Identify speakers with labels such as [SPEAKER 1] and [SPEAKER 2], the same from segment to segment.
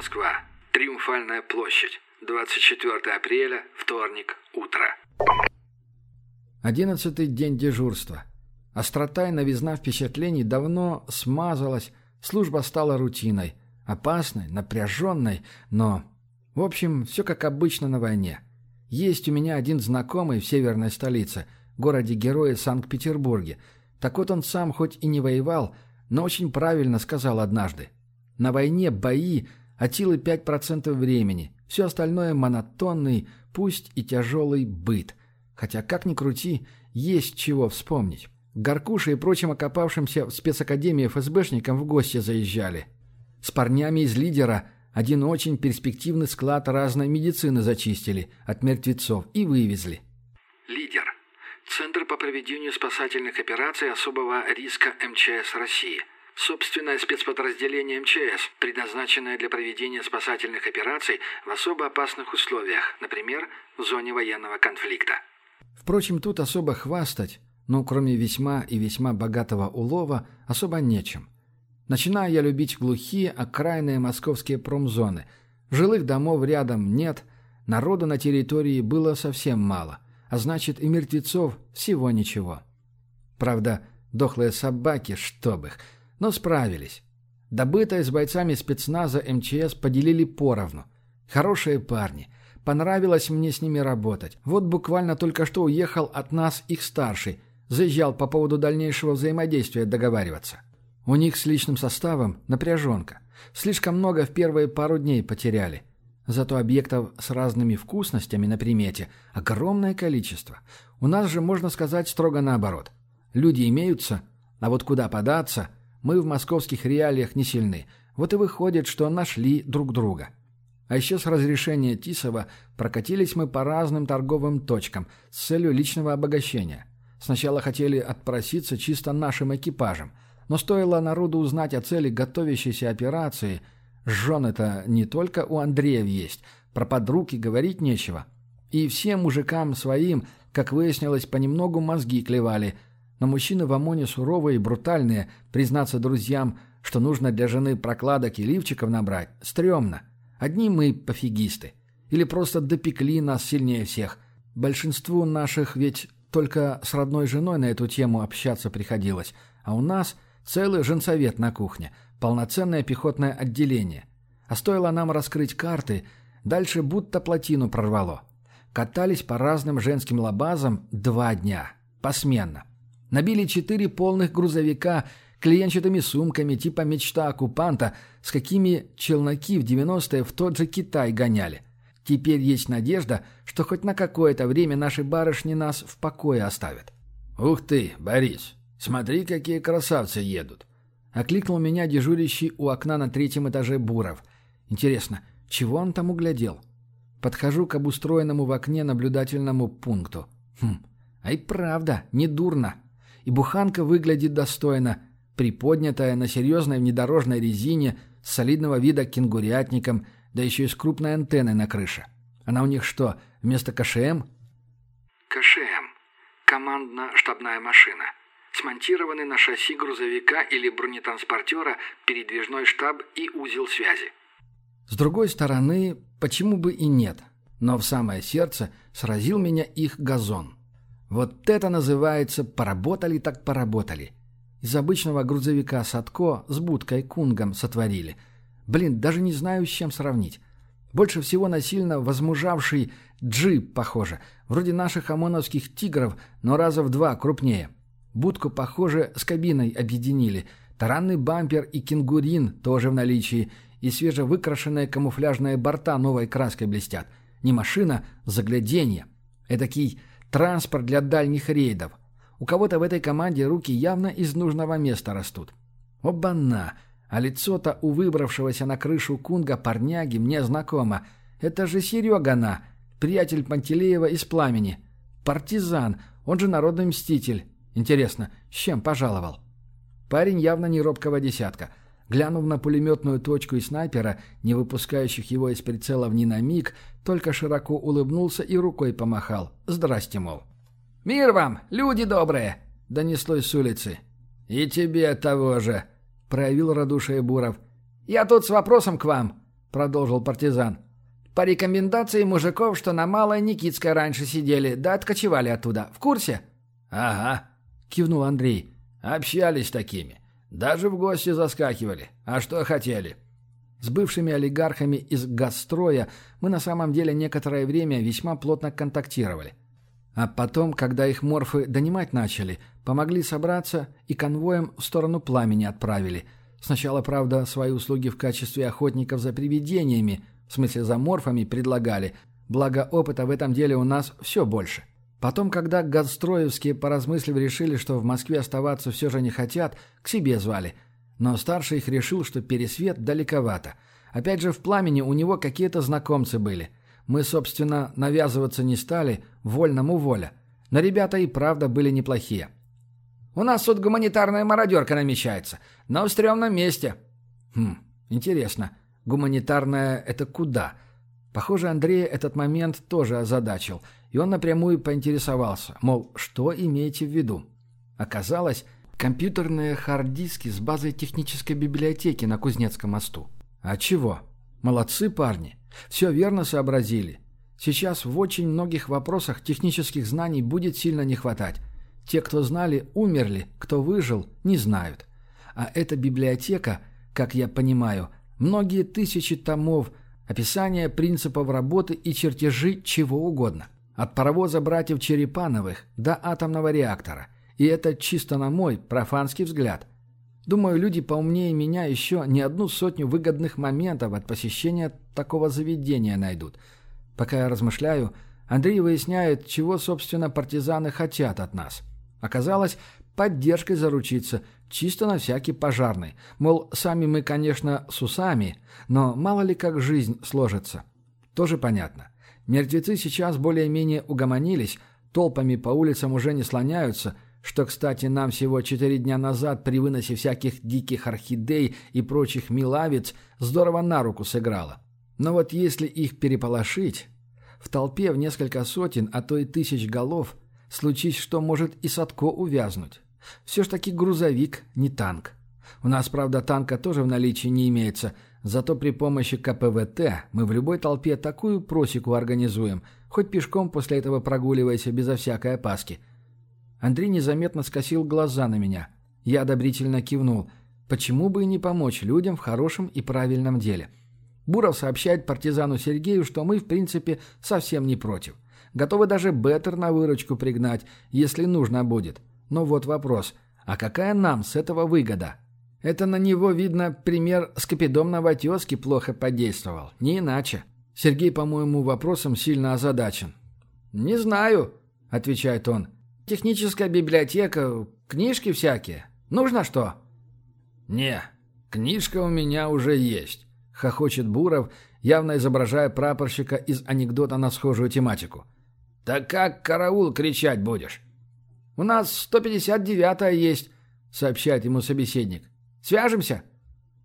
[SPEAKER 1] Москва. Триумфальная площадь. 24 апреля, вторник, утро.
[SPEAKER 2] Одиннадцатый день дежурства. Острота и новизна впечатлений давно смазалась, служба стала рутиной. Опасной, напряженной, но... В общем, все как обычно на войне. Есть у меня один знакомый в северной столице, городе-герое Санкт-Петербурге. Так вот он сам хоть и не воевал, но очень правильно сказал однажды. На войне бои от силы 5% времени, все остальное монотонный, пусть и тяжелый быт. Хотя, как ни крути, есть чего вспомнить. Горкуша и прочим окопавшимся в спецакадемии ФСБшникам в гости заезжали. С парнями из лидера один очень перспективный склад разной медицины зачистили от мертвецов и вывезли.
[SPEAKER 1] Лидер. Центр по проведению спасательных операций особого риска МЧС России. Собственное спецподразделение МЧС, предназначенное для проведения спасательных операций в особо опасных условиях, например, в зоне военного конфликта.
[SPEAKER 2] Впрочем, тут особо хвастать, ну, кроме весьма и весьма богатого улова, особо нечем. Начинаю я любить глухие, окраинные московские промзоны. Жилых домов рядом нет, народу на территории было совсем мало, а значит и мертвецов всего ничего. Правда, дохлые собаки, чтоб их, но справились. Добытое с бойцами спецназа МЧС поделили поровну. Хорошие парни. Понравилось мне с ними работать. Вот буквально только что уехал от нас их старший. Заезжал по поводу дальнейшего взаимодействия договариваться. У них с личным составом напряженка. Слишком много в первые пару дней потеряли. Зато объектов с разными вкусностями на примете огромное количество. У нас же, можно сказать, строго наоборот. Люди имеются, а вот куда податься, мы в московских реалиях не сильны. Вот и выходит, что нашли друг друга. А еще с разрешения Тисова прокатились мы по разным торговым точкам с целью личного обогащения. Сначала хотели отпроситься чисто нашим экипажем – но стоило народу узнать о цели готовящейся операции, жен это не только у Андреев есть, про подруг и говорить нечего. И всем мужикам своим, как выяснилось, понемногу мозги клевали. Но мужчины в ОМОНе суровые и брутальные, признаться друзьям, что нужно для жены прокладок и лифчиков набрать, стрёмно. Одни мы пофигисты. Или просто допекли нас сильнее всех. Большинству наших ведь только с родной женой на эту тему общаться приходилось. А у нас – Целый женсовет на кухне, полноценное пехотное отделение. А стоило нам раскрыть карты, дальше будто плотину прорвало. Катались по разным женским лабазам два дня, посменно. Набили четыре полных грузовика клиенчатыми сумками типа «Мечта оккупанта», с какими челноки в 90-е в тот же Китай гоняли. Теперь есть надежда, что хоть на какое-то время наши барышни нас в покое оставят.
[SPEAKER 3] «Ух ты, Борис, «Смотри, какие красавцы едут!»
[SPEAKER 2] Окликнул меня дежурящий у окна на третьем этаже Буров. «Интересно, чего он там углядел?» Подхожу к обустроенному в окне наблюдательному пункту. Хм, а правда, не дурно. И буханка выглядит достойно, приподнятая на серьезной внедорожной резине с солидного вида кенгурятником, да еще и с крупной антенной на крыше. Она у них что, вместо КШМ?
[SPEAKER 1] КШМ. Командно-штабная машина смонтированы на шасси грузовика или бронетранспортера передвижной штаб и узел связи.
[SPEAKER 2] С другой стороны, почему бы и нет? Но в самое сердце сразил меня их газон. Вот это называется «поработали так поработали». Из обычного грузовика Садко с будкой Кунгом сотворили. Блин, даже не знаю, с чем сравнить. Больше всего насильно возмужавший джип, похоже. Вроде наших ОМОНовских «Тигров», но раза в два крупнее. Будку, похоже, с кабиной объединили. Таранный бампер и кенгурин тоже в наличии. И свежевыкрашенные камуфляжные борта новой краской блестят. Не машина, загляденье. Эдакий транспорт для дальних рейдов. У кого-то в этой команде руки явно из нужного места растут. Оба-на! А лицо-то у выбравшегося на крышу кунга парняги мне знакомо. Это же Серега-на, приятель Пантелеева из Пламени. Партизан, он же народный мститель. Интересно, с чем пожаловал? Парень явно не робкого десятка. Глянув на пулеметную точку и снайпера, не выпускающих его из прицелов ни на миг, только широко улыбнулся и рукой помахал. «Здрасте, мол». «Мир вам, люди добрые!» — донеслось с улицы.
[SPEAKER 3] «И тебе того же!» — проявил радушие Буров.
[SPEAKER 2] «Я тут с вопросом к вам!» — продолжил партизан. «По рекомендации мужиков, что на Малой Никитской раньше сидели, да откочевали оттуда. В курсе?»
[SPEAKER 3] «Ага», —
[SPEAKER 2] кивнул Андрей.
[SPEAKER 3] «Общались такими. Даже в гости заскакивали. А что хотели?»
[SPEAKER 2] С бывшими олигархами из «Газстроя» мы на самом деле некоторое время весьма плотно контактировали. А потом, когда их морфы донимать начали, помогли собраться и конвоем в сторону пламени отправили. Сначала, правда, свои услуги в качестве охотников за привидениями, в смысле за морфами, предлагали, благо опыта в этом деле у нас все больше. Потом, когда газстроевские, поразмыслив, решили, что в Москве оставаться все же не хотят, к себе звали – но старший их решил, что пересвет далековато. Опять же, в пламени у него какие-то знакомцы были. Мы, собственно, навязываться не стали, вольному воля. Но ребята и правда были неплохие. «У нас тут гуманитарная мародерка намечается. На стрёмном месте». «Хм, интересно. Гуманитарная — это куда?» Похоже, Андрея этот момент тоже озадачил, и он напрямую поинтересовался, мол, что имеете в виду? Оказалось, Компьютерные хард-диски с базой технической библиотеки на Кузнецком мосту. А чего? Молодцы парни. Все верно сообразили. Сейчас в очень многих вопросах технических знаний будет сильно не хватать. Те, кто знали, умерли, кто выжил, не знают. А эта библиотека, как я понимаю, многие тысячи томов, описания принципов работы и чертежи чего угодно. От паровоза братьев Черепановых до атомного реактора – и это чисто на мой, профанский взгляд. Думаю, люди поумнее меня еще не одну сотню выгодных моментов от посещения такого заведения найдут. Пока я размышляю, Андрей выясняет, чего, собственно, партизаны хотят от нас. Оказалось, поддержкой заручиться, чисто на всякий пожарный. Мол, сами мы, конечно, с усами, но мало ли как жизнь сложится. Тоже понятно. Мертвецы сейчас более-менее угомонились, толпами по улицам уже не слоняются – что, кстати, нам всего четыре дня назад при выносе всяких диких орхидей и прочих милавиц здорово на руку сыграло. Но вот если их переполошить, в толпе в несколько сотен, а то и тысяч голов, случись, что может и Садко увязнуть. Все ж таки грузовик, не танк. У нас, правда, танка тоже в наличии не имеется, зато при помощи КПВТ мы в любой толпе такую просеку организуем, хоть пешком после этого прогуливайся безо всякой опаски – Андрей незаметно скосил глаза на меня. Я одобрительно кивнул. Почему бы и не помочь людям в хорошем и правильном деле? Буров сообщает партизану Сергею, что мы, в принципе, совсем не против. Готовы даже Беттер на выручку пригнать, если нужно будет. Но вот вопрос. А какая нам с этого выгода? Это на него, видно, пример скопидом Новотезки плохо подействовал. Не иначе. Сергей, по-моему, вопросом сильно озадачен. «Не знаю», — отвечает он. Техническая библиотека, книжки всякие. Нужно что?»
[SPEAKER 3] «Не, книжка у меня уже есть», — хохочет Буров, явно изображая прапорщика из анекдота на схожую тематику. «Так как караул кричать будешь?»
[SPEAKER 2] «У нас 159-я есть», — сообщает ему собеседник. «Свяжемся?»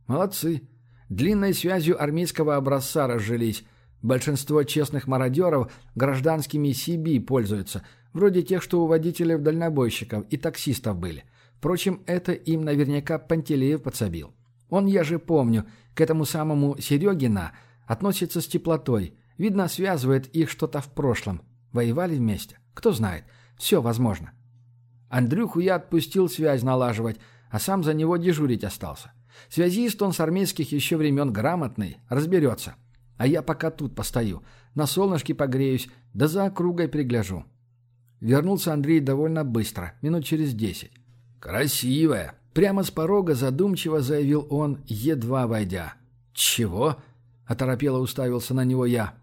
[SPEAKER 2] «Молодцы. Длинной связью армейского образца разжились. Большинство честных мародеров гражданскими CB пользуются, Вроде тех, что у водителей-дальнобойщиков и таксистов были. Впрочем, это им наверняка Пантелеев подсобил. Он, я же помню, к этому самому Серегина относится с теплотой. Видно, связывает их что-то в прошлом. Воевали вместе. Кто знает. Все возможно. Андрюху я отпустил связь налаживать, а сам за него дежурить остался. Связист он с армейских еще времен грамотный, разберется. А я пока тут постою, на солнышке погреюсь, да за округой пригляжу. Вернулся Андрей довольно быстро, минут через десять.
[SPEAKER 3] «Красивая!»
[SPEAKER 2] Прямо с порога задумчиво заявил он, едва войдя.
[SPEAKER 3] «Чего?» — оторопело уставился на него я.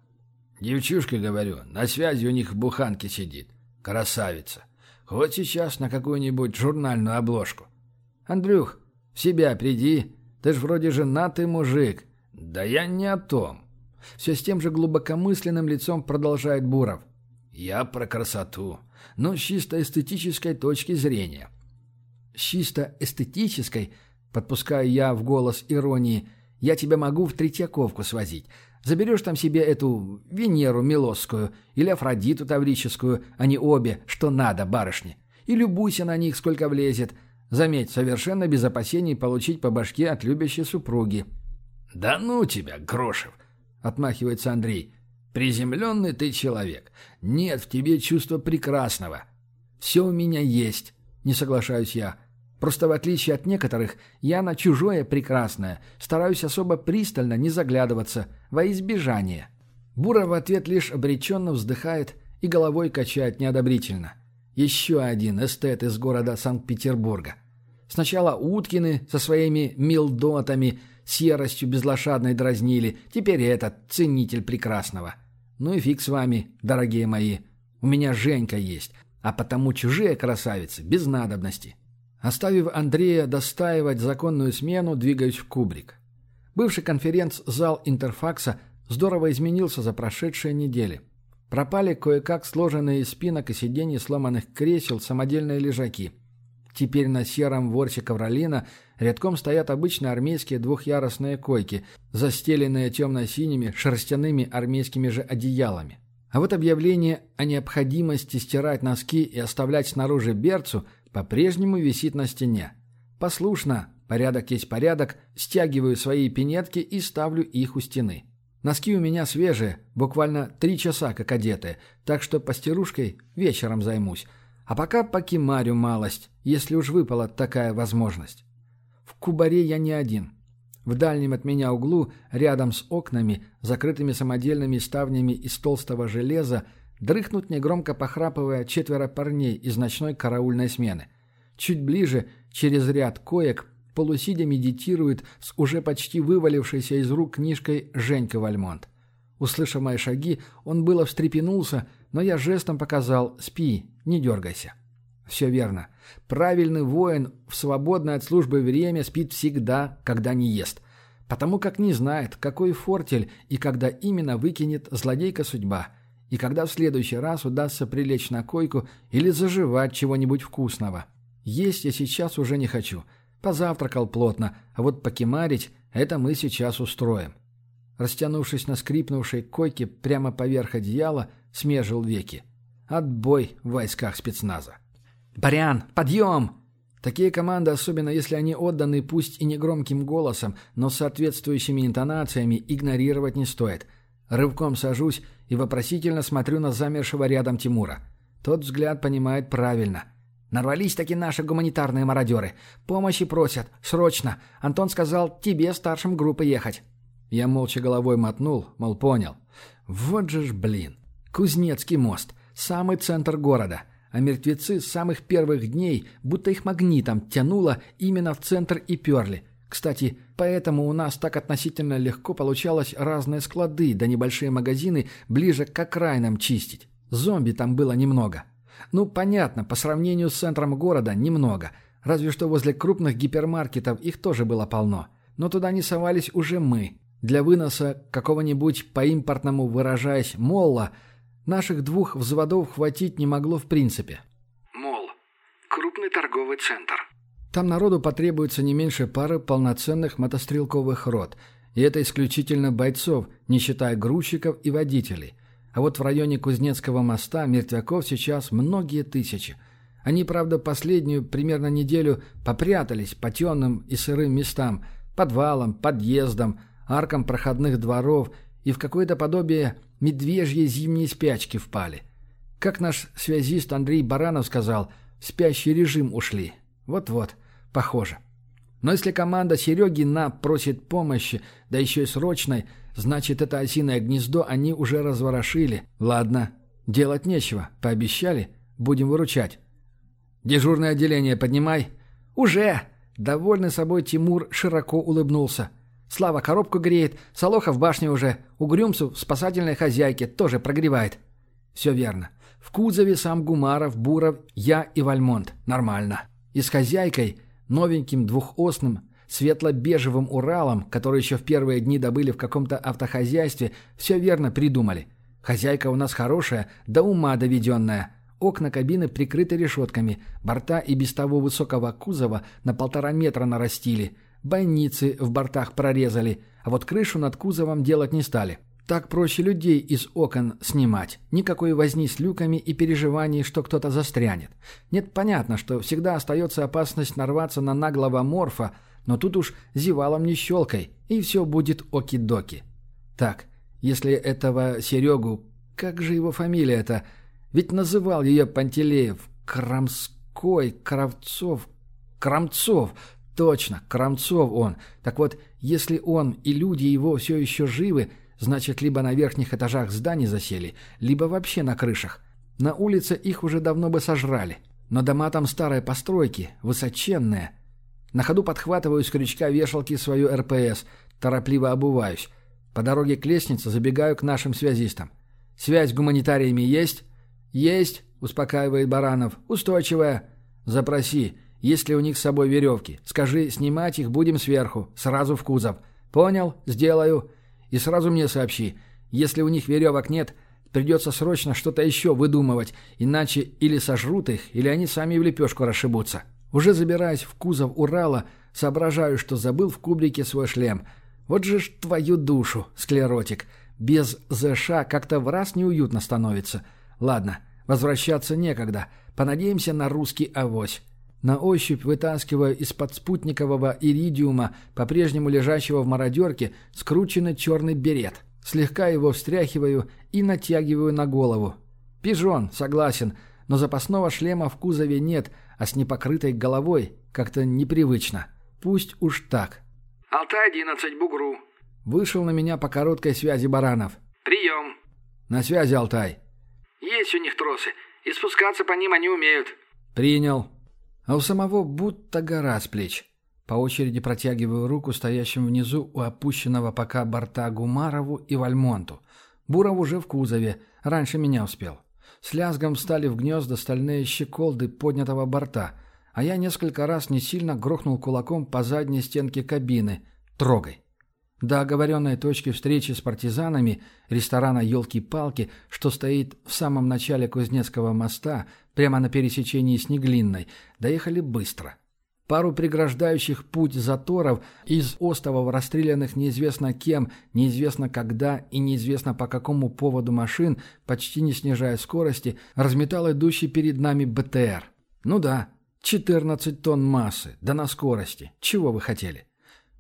[SPEAKER 3] «Девчушка, говорю, на связи у них в буханке сидит. Красавица. Вот сейчас на какую-нибудь журнальную обложку».
[SPEAKER 2] «Андрюх, в себя приди. Ты ж вроде женатый мужик».
[SPEAKER 3] «Да я не о том».
[SPEAKER 2] Все с тем же глубокомысленным лицом продолжает Буров.
[SPEAKER 3] Я про красоту, но с чисто эстетической точки зрения.
[SPEAKER 2] С чисто эстетической, подпускаю я в голос иронии, я тебя могу в Третьяковку свозить. Заберешь там себе эту Венеру Милосскую или Афродиту Таврическую, они обе, что надо, барышни. И любуйся на них, сколько влезет. Заметь, совершенно без опасений получить по башке от любящей супруги.
[SPEAKER 3] «Да ну тебя, Грошев! Отмахивается Андрей. «Приземленный ты человек. Нет в тебе чувства прекрасного». «Все у меня есть», — не соглашаюсь я. Просто в отличие от некоторых, я на чужое прекрасное стараюсь особо пристально не заглядываться, во избежание. Бура в ответ лишь обреченно вздыхает и головой качает неодобрительно. Еще один эстет из города Санкт-Петербурга. Сначала Уткины со своими милдотами, серостью безлошадной дразнили, теперь этот ценитель прекрасного. Ну и фиг с вами, дорогие мои. У меня Женька есть, а потому чужие красавицы без надобности. Оставив Андрея достаивать законную смену, двигаюсь в Кубрик. Бывший конференц-зал Интерфакса здорово изменился за прошедшие недели. Пропали кое-как сложенные из спинок и сидений сломанных кресел самодельные лежаки. Теперь на сером ворсе ковролина рядком стоят обычные армейские двухъярусные койки, застеленные темно-синими шерстяными армейскими же одеялами. А вот объявление о необходимости стирать носки и оставлять снаружи берцу – по-прежнему висит на стене. Послушно, порядок есть порядок, стягиваю свои пинетки и ставлю их у стены. Носки у меня свежие, буквально три часа как одетые, так что постирушкой вечером займусь. А пока покимарю малость, если уж выпала такая возможность. В кубаре я не один. В дальнем от меня углу, рядом с окнами, закрытыми самодельными ставнями из толстого железа, Дрыхнут негромко похрапывая четверо парней из ночной караульной смены. Чуть ближе, через ряд коек, полусидя медитирует с уже почти вывалившейся из рук книжкой Женька Вальмонт. Услышав мои шаги, он было встрепенулся, но я жестом показал «спи, не дергайся». Все верно. Правильный воин в свободное от службы время спит всегда, когда не ест. Потому как не знает, какой фортель и когда именно выкинет злодейка судьба – и когда в следующий раз удастся прилечь на койку или заживать чего-нибудь вкусного. Есть я сейчас уже не хочу. Позавтракал плотно, а вот покемарить – это мы сейчас устроим. Растянувшись на скрипнувшей койке прямо поверх одеяла, смежил веки. Отбой в войсках спецназа. «Барян, подъем!» Такие команды, особенно если они отданы пусть и не громким голосом, но с соответствующими интонациями, игнорировать не стоит – Рывком сажусь и вопросительно смотрю на замершего рядом Тимура. Тот взгляд понимает правильно. Нарвались таки наши гуманитарные мародеры. Помощи просят. Срочно. Антон сказал, тебе старшим группы ехать. Я молча головой мотнул, мол, понял. Вот же ж, блин. Кузнецкий мост. Самый центр города. А мертвецы с самых первых дней, будто их магнитом тянуло именно в центр и перли. Кстати, поэтому у нас так относительно легко получалось разные склады да небольшие магазины ближе к окраинам чистить. Зомби там было немного. Ну, понятно, по сравнению с центром города немного. Разве что возле крупных гипермаркетов их тоже было полно. Но туда не совались уже мы. Для выноса какого-нибудь по-импортному выражаясь «молла» наших двух взводов хватить не могло в принципе.
[SPEAKER 1] Мол. Крупный торговый центр.
[SPEAKER 2] Там народу потребуется не меньше пары полноценных мотострелковых рот, и это исключительно бойцов, не считая грузчиков и водителей. А вот в районе Кузнецкого моста мертвяков сейчас многие тысячи. Они, правда, последнюю примерно неделю попрятались по темным и сырым местам, подвалам, подъездам, аркам проходных дворов и в какое-то подобие медвежьей зимней спячки впали. Как наш связист Андрей Баранов сказал, в спящий режим ушли. Вот-вот. Похоже. Но если команда Сереги на просит помощи, да еще и срочной, значит, это осиное гнездо они уже разворошили. Ладно, делать нечего, пообещали, будем выручать. Дежурное отделение поднимай. Уже! Довольный собой Тимур широко улыбнулся. Слава коробку греет, Солоха в башне уже, Угрюмцу в спасательной хозяйке тоже прогревает. Все верно. В кузове сам Гумаров, Буров, я и Вальмонт. Нормально. И с хозяйкой новеньким двухосным светло-бежевым Уралом, который еще в первые дни добыли в каком-то автохозяйстве, все верно придумали. Хозяйка у нас хорошая, до ума доведенная. Окна кабины прикрыты решетками, борта и без того высокого кузова на полтора метра нарастили, бойницы в бортах прорезали, а вот крышу над кузовом делать не стали. Так проще людей из окон снимать. Никакой возни с люками и переживаний, что кто-то застрянет. Нет, понятно, что всегда остается опасность нарваться на наглого морфа, но тут уж зевалом не щелкай, и все будет оки-доки. Так, Если этого Серегу... Как же его фамилия-то? Ведь называл ее Пантелеев. Крамской, Кравцов... Крамцов. Точно, Крамцов он. Так вот, если он и люди его все еще живы, значит, либо на верхних этажах зданий засели, либо вообще на крышах. На улице их уже давно бы сожрали. Но дома там старые постройки, высоченные. На ходу подхватываю с крючка вешалки свою РПС, торопливо обуваюсь. По дороге к лестнице забегаю к нашим связистам. «Связь с гуманитариями есть?» «Есть», — успокаивает Баранов. «Устойчивая». «Запроси, есть ли у них с собой веревки. Скажи, снимать их будем сверху, сразу в кузов». «Понял, сделаю». «И сразу мне сообщи. Если у них веревок нет, придется срочно что-то еще выдумывать, иначе или сожрут их, или они сами в лепешку расшибутся». Уже забираясь в кузов Урала, соображаю, что забыл в кубрике свой шлем — вот же ж твою душу, склеротик. Без ЗШ как-то в раз неуютно становится. Ладно, возвращаться некогда. Понадеемся на русский авось. На ощупь вытаскиваю из-под спутникового иридиума, по-прежнему лежащего в мародерке, скрученный черный берет. Слегка его встряхиваю и натягиваю на голову. Пижон, согласен, но запасного шлема в кузове нет, а с непокрытой головой как-то непривычно. Пусть уж так.
[SPEAKER 1] «Алтай-11, Бугру».
[SPEAKER 2] Вышел на меня по короткой связи Баранов.
[SPEAKER 1] «Прием».
[SPEAKER 2] «На связи, Алтай».
[SPEAKER 1] «Есть у них тросы, и спускаться по ним они умеют».
[SPEAKER 2] «Принял». А у самого будто гора с плеч. По очереди протягиваю руку стоящим внизу у опущенного пока борта Гумарову и Вальмонту. Буров уже в кузове, раньше меня успел. С лязгом встали в гнезда стальные щеколды поднятого борта – а я несколько раз не сильно грохнул кулаком по задней стенке кабины. «Трогай». До оговоренной точки встречи с партизанами ресторана «Елки-палки», что стоит в самом начале Кузнецкого моста, прямо на пересечении с Неглинной, доехали быстро. Пару преграждающих путь заторов из остовов расстрелянных неизвестно кем, неизвестно когда и неизвестно по какому поводу машин, почти не снижая скорости, разметал идущий перед нами БТР. Ну да, 14 тонн массы, да на скорости. Чего вы хотели?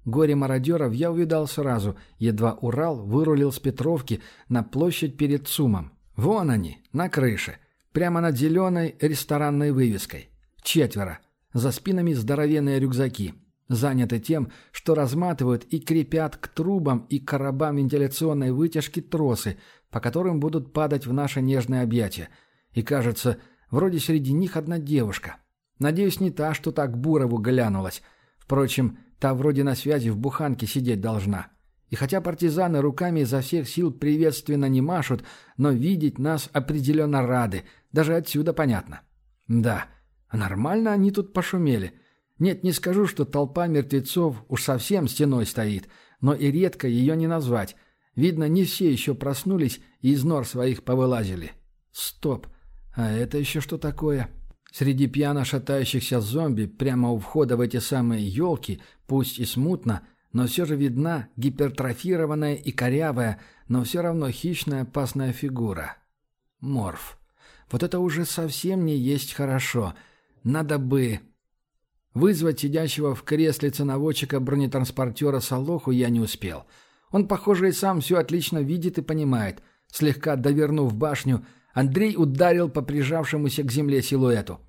[SPEAKER 2] Горе мародеров я увидал сразу, едва Урал вырулил с Петровки на площадь перед ЦУМом. Вон они, на крыше, прямо над зеленой ресторанной вывеской. Четверо. За спинами здоровенные рюкзаки. Заняты тем, что разматывают и крепят к трубам и коробам вентиляционной вытяжки тросы, по которым будут падать в наше нежное объятие. И кажется, вроде среди них одна девушка. Надеюсь, не та, что так Бурову глянулась. Впрочем, та вроде на связи в буханке сидеть должна. И хотя партизаны руками изо всех сил приветственно не машут, но видеть нас определенно рады. Даже отсюда понятно. Да, нормально они тут пошумели. Нет, не скажу, что толпа мертвецов уж совсем стеной стоит, но и редко ее не назвать. Видно, не все еще проснулись и из нор своих повылазили. Стоп, а это еще что такое?» Среди пьяно шатающихся зомби прямо у входа в эти самые елки, пусть и смутно, но все же видна гипертрофированная и корявая, но все равно хищная опасная фигура. Морф. Вот это уже совсем не есть хорошо. Надо бы... Вызвать сидящего в кресле ценоводчика бронетранспортера Солоху я не успел. Он, похоже, и сам все отлично видит и понимает. Слегка довернув башню, Андрей ударил по прижавшемуся к земле силуэту.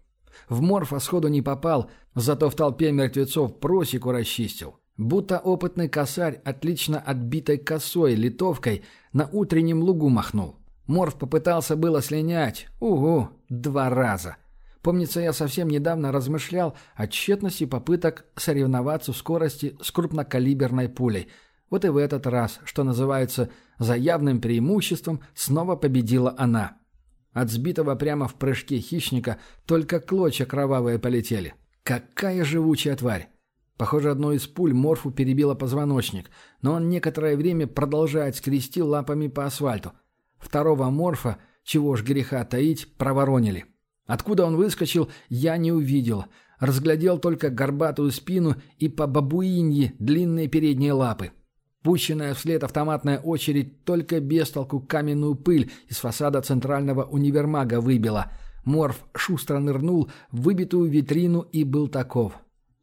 [SPEAKER 2] В морфа сходу не попал, зато в толпе мертвецов просеку расчистил. Будто опытный косарь отлично отбитой косой литовкой на утреннем лугу махнул. Морф попытался было слинять. Угу, два раза. Помнится, я совсем недавно размышлял о тщетности попыток соревноваться в скорости с крупнокалиберной пулей. Вот и в этот раз, что называется, за явным преимуществом снова победила она. От сбитого прямо в прыжке хищника только клочья кровавые полетели. Какая живучая тварь! Похоже, одной из пуль Морфу перебило позвоночник, но он некоторое время продолжает скрести лапами по асфальту. Второго Морфа, чего ж греха таить, проворонили. Откуда он выскочил, я не увидел. Разглядел только горбатую спину и по бабуиньи длинные передние лапы. Пущенная вслед автоматная очередь только без толку каменную пыль из фасада центрального универмага выбила. Морф шустро нырнул в выбитую витрину и был таков.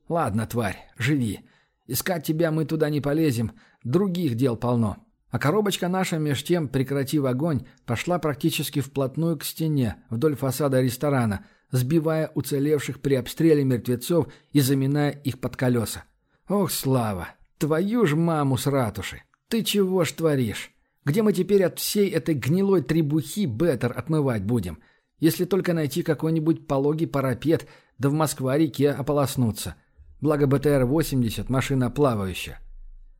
[SPEAKER 2] «Ладно, тварь, живи. Искать тебя мы туда не полезем. Других дел полно. А коробочка наша, меж тем, прекратив огонь, пошла практически вплотную к стене, вдоль фасада ресторана, сбивая уцелевших при обстреле мертвецов и заминая их под колеса. Ох, Слава, твою ж маму с ратуши! Ты чего ж творишь? Где мы теперь от всей этой гнилой требухи беттер отмывать будем? Если только найти какой-нибудь пологий парапет, да в Москва-реке ополоснуться. Благо БТР-80, машина плавающая.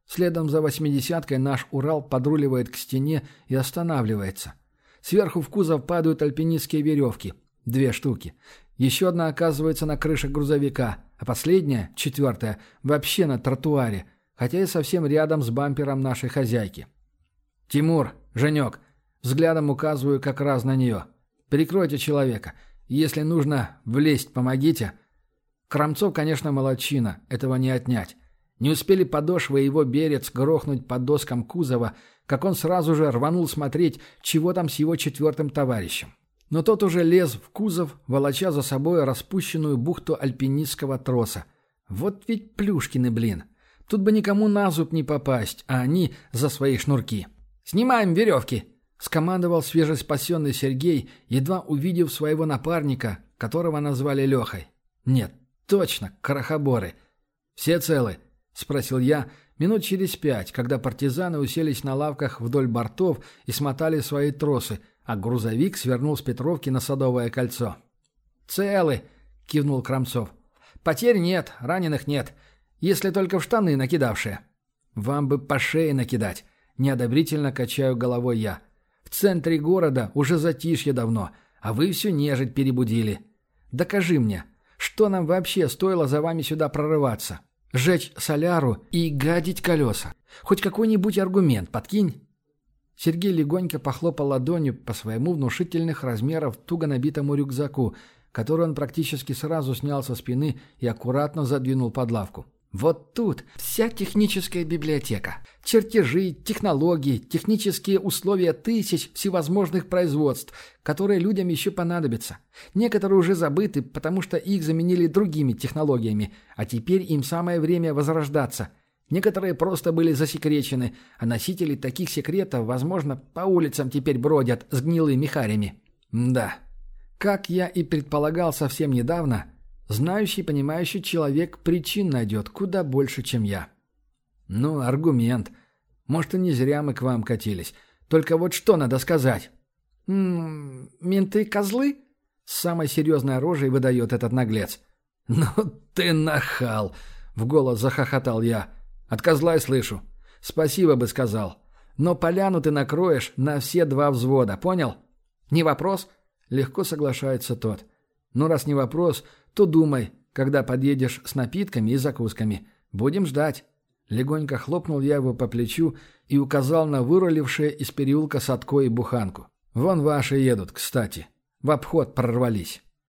[SPEAKER 2] Следом за восьмидесяткой наш Урал подруливает к стене и останавливается. Сверху в кузов падают альпинистские веревки. Две штуки. Еще одна оказывается на крыше грузовика, а последняя, четвертая, вообще на тротуаре, хотя и совсем рядом с бампером нашей хозяйки. «Тимур, Женек!» Взглядом указываю как раз на нее. «Прикройте человека. Если нужно влезть, помогите». Крамцов, конечно, молодчина, этого не отнять. Не успели подошвы его берец грохнуть под доскам кузова, как он сразу же рванул смотреть, чего там с его четвертым товарищем. Но тот уже лез в кузов, волоча за собой распущенную бухту альпинистского троса. Вот ведь плюшкины, блин. Тут бы никому на зуб не попасть, а они за свои шнурки. «Снимаем веревки!» — скомандовал свежеспасенный Сергей, едва увидев своего напарника, которого назвали Лехой. «Нет, точно, крохоборы. Все целы?» — спросил я минут через пять, когда партизаны уселись на лавках вдоль бортов и смотали свои тросы, а грузовик свернул с Петровки на Садовое кольцо. «Целы!» — кивнул Крамцов. «Потерь нет, раненых нет, если только в штаны накидавшие». «Вам бы по шее накидать», — неодобрительно качаю головой я. «В центре города уже затишье давно, а вы всю нежить перебудили. Докажи мне, что нам вообще стоило за вами сюда прорываться?» Жечь соляру и гадить колеса. Хоть какой-нибудь аргумент подкинь». Сергей легонько похлопал ладонью по своему внушительных размеров туго набитому рюкзаку, который он практически сразу снял со спины и аккуратно задвинул под лавку. Вот тут вся техническая библиотека. Чертежи, технологии, технические условия тысяч всевозможных производств, которые людям еще понадобятся. Некоторые уже забыты, потому что их заменили другими технологиями, а теперь им самое время возрождаться. Некоторые просто были засекречены, а носители таких секретов, возможно, по улицам теперь бродят с гнилыми харями. Да. Как я и предполагал совсем недавно, Знающий, понимающий человек причин найдет куда больше, чем я. Ну, аргумент. Может, и не зря мы к вам катились. Только вот что надо сказать? М «М-м, -м, менты козлы? С самой серьезной рожей выдает этот наглец. Ну ты нахал! В голос захохотал я. От козла и слышу. Спасибо бы сказал. Но поляну ты накроешь на все два взвода, понял? Не вопрос? Легко соглашается тот. Ну, раз не вопрос, то думай, когда подъедешь с напитками и закусками. Будем ждать». Легонько хлопнул я его по плечу и указал на вырулившие из переулка Садко и Буханку. «Вон ваши едут, кстати. В обход прорвались».